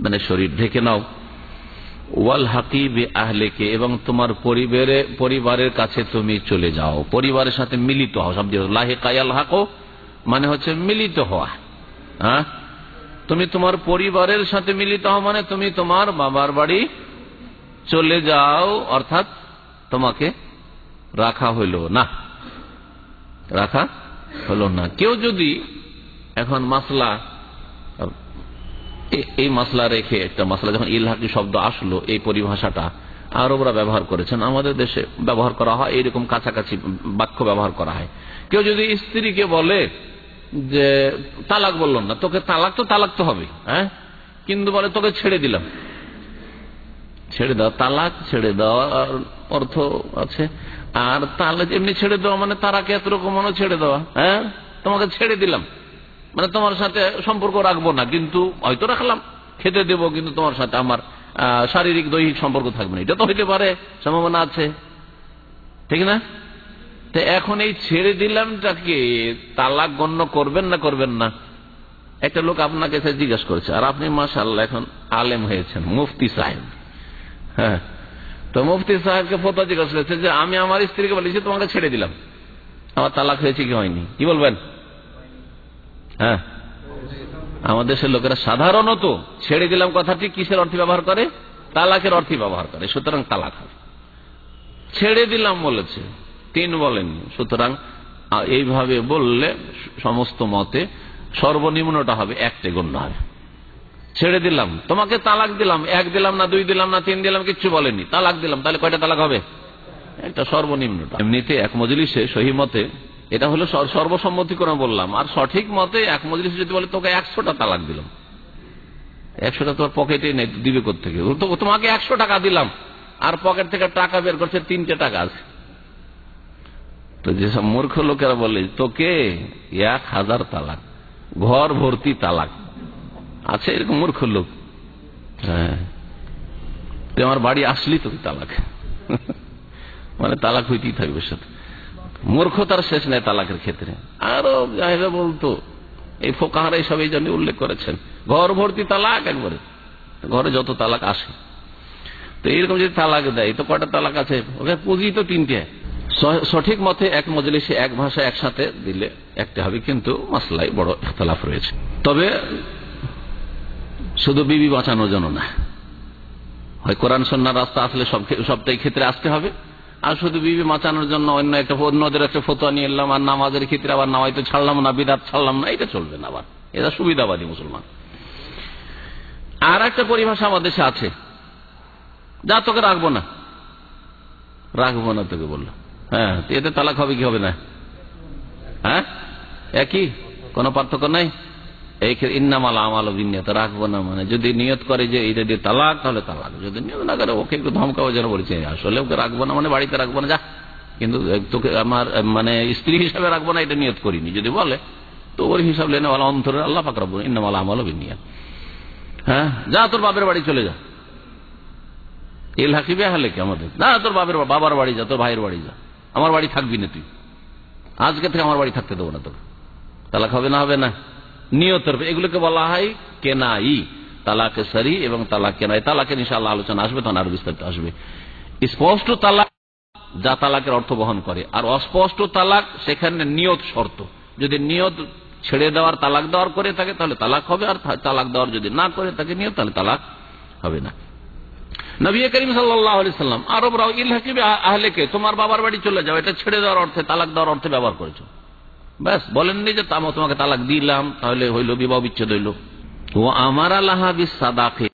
মানে শরীর ঢেকে নাও। ওয়াল হাকিবে আহলেকে এবং তোমার পরিবারে, পরিবারের কাছে তুমি চলে যাও। পরিবারের সাথে মিলিত হও। শব্দ লাহে কায়াল হাকো মানে হচ্ছে মিলিত হওয়া। হ্যাঁ? তুমি তোমার পরিবারের সাথে মিলিত হও মানে তুমি তোমার বাবার বাড়ি চলে যাও। অর্থাৎ তোমাকে রাখা হইল না। রাখা হলো না। কেউ যদি এখন মাসলা এই মাসলা রেখে একটা মাসলা, যখন ইলহাকি শব্দ আসলো এই পরিভাষাটা, আরবরা ব্যবহার করেছেন। আমাদের দেশে ব্যবহার করা হয়, এইরকম কাছাকাছি বাক্য ব্যবহার করা হয়। কেউ যদি স্ত্রীকে বলে যে, তালাক বলল না, তোকে তালাক তো তালাক তো হবে হ্যাঁ? কিন্তু বলে, তোকে ছেড়ে দিলাম। ছেড়ে দেওয়া, তালাক, ছেড়ে দেওয়ার অর্থ আছে। আর তালাক, এমনি ছেড়ে দেওয়া মানে তারাকে এত রকম ছেড়ে দেওয়া হ্যাঁ? তোমাকে ছেড়ে দিলাম। মানে তোমার সাথে সম্পর্ক রাখব না, কিন্তু হয়তো রাখলাম, খেতে দেবো, কিন্তু তোমার সাথে আমার শারীরিক দৈহিক সম্পর্ক থাকবে না। এটা তো হইতে পারে, সম্ভাবনা আছে। ঠিক না? তো এখন এই ছেড়ে দিলামটাকে, তালাক গণ্য করবেন না করবেন না, একটা লোক আপনাকে জিজ্ঞাসা করেছে, আর আপনি মাসাল্লাহ এখন আলেম হয়েছেন, মুফতি সাহেব। হ্যাঁ। তো মুফতি সাহেবকে ফটো জিজ্ঞাসা করেছে যে, আমি আমার স্ত্রীকে বলেছি তোমাকে ছেড়ে দিলাম। আমার তালাক হয়েছে কি হয়নি? কি বলবেন? হ্যাঁ। আমাদের দেশের লোকেরা সাধারণত ছেড়ে দিলাম কথাটি, কিসের অর্থে ব্যবহার করে? তালাকের অর্থে ব্যবহার করে, সুতরাং তালাক ছেড়ে দিলাম বলেছে, তিন বলেননি। সুতরাং এইভাবে বললে সমস্ত মতে সর্বনিম্নটা হবে, একটে গণ্য হবে। ছেড়ে দিলাম, তোমাকে তালাক দিলাম, এক দিলাম না, দুই দিলাম না, তিন দিলাম, কিচ্ছু বলেনি তালাক দিলাম, তাহলে কয়টা তালাক হবে? একটা সর্বনিম্নটা। এমনিতে এক মজলিসে সহি মতে এটা হলো সর্বসম্মতি করে বললাম। আর সঠিক মতে এক মজলিস যদি বলে, তোকে একশোটা তালাক দিলাম। একশোটা তোমার পকেটে নেই দিবে থেকে তোমাকে একশো টাকা দিলাম, আর পকেট থেকে টাকা বের করছে, তিনটে টাকা আছে। তো যেসব মূর্খ লোকেরা বলে, তোকে এক হাজার তালাক, ঘর ভর্তি তালাক। আছে এরকম মূর্খ লোক। হ্যাঁ। তুই আমার বাড়ি আসলি, তোকে তালাক। মানে তালাক হইতেই থাকবে সাথে। মূর্খতার শেষ নেই তালাকের ক্ষেত্রে। আরও বলতো, এই ফোকাহারা এইসব এই জন্য উল্লেখ করেছেন। ঘর ভর্তি তালাক একবারে, ঘরে যত তালাক আসে। তো এইরকম যদি তালাক দেয়, তো কটা তালাক আছে? ওকে, পুঁজি তো তিনটে। সঠিক মতে এক মজলিসে এক ভাষা একসাথে দিলে একটা হবে, কিন্তু মাসলাই বড় ইখতলাফ রয়েছে। তবে শুধু বিবি বাঁচানোর জন্য না, হয় কোরআন সন্ন্যার রাস্তা আসলে সব সবটাই ক্ষেত্রে আসতে হবে। আর শুধু বিবি বাঁচানোর জন্য অন্য একটা অন্যদের একটা ফতোয়া নিয়ে এলাম, আর নামাজের ক্ষেত্রে আবার নামাই তো ছাড়লাম না, বিদাত ছাড়লাম না এটা চলবে না আবার। এটা সুবিধাবাদী মুসলমান। আর একটা পরিভাষা আমাদের দেশে আছে। যা তোকে রাখব না। রাখব না তোকে বলল হ্যাঁ এতে তালাক হবে কি হবে না? হ্যাঁ? একই? কোন পার্থক্য নাই? ইন্নামাল আমাল বিনিয়ত, রাখব না মানে। যদি নিয়ত করে যে দিয়ে তালাক, তাহলে তালাক। যদি নিয়ত না করে, ওকে একটু ধমকাবো যেন বলছে আসলে ওকে রাখব না মানে বাড়িতে রাখব না, যা। কিন্তু তোকে আমার মানে স্ত্রী হিসাবে রাখব না, এটা নিয়ত করিনি। যদি বলে, তো ওর হিসাব অন্তরে আল্লাহ পাক রাখব ইন্নামাল আমাল হ্যাঁ? যা তোর বাপের বাড়ি চলে যা। এল হাকিবে হালে কি আমাদের না, তোর বাপের বাবার বাড়ি যা, তোর ভাইয়ের বাড়ি যা। আমার বাড়ি থাকবি না তুই। আজকে থেকে আমার বাড়ি থাকতে দেবো না তোকে। তালাক হবে না হবে না। নিয়তের এগুলোকে বলা হয় কেনাই, তালাকে সারি এবং তালাক কেনাই তালাকে ইনশাল্লাহ আলোচনা আসবে, তখন আরও বিস্তারিত আসবে। স্পষ্ট তালাক, যা তালাকের অর্থ বহন করে। আর অস্পষ্ট তালাক সেখানে নিয়ত শর্ত। যদি নিয়ত ছেড়ে দেওয়ার, তালাক দেওয়ার করে থাকে, তাহলে তালাক হবে। আর তালাক দেওয়ার যদি না করে থাকে নিয়ত, তাহলে তালাক হবে না। নবী করিম সাল্লাম আরবরাও ইলহাকিবে আহলেকে তোমার বাবার বাড়ি চলে যাও। এটা ছেড়ে দেওয়ার অর্থে, তালাক দেওয়ার অর্থে ব্যবহার করেছ। ব্যাস, বলেননি যে তোমাকে তালাক দিলাম, তাহলে হইল বিবাহ বিচ্ছেদ হইল। ও আমার আল্লাহ সাদাকে।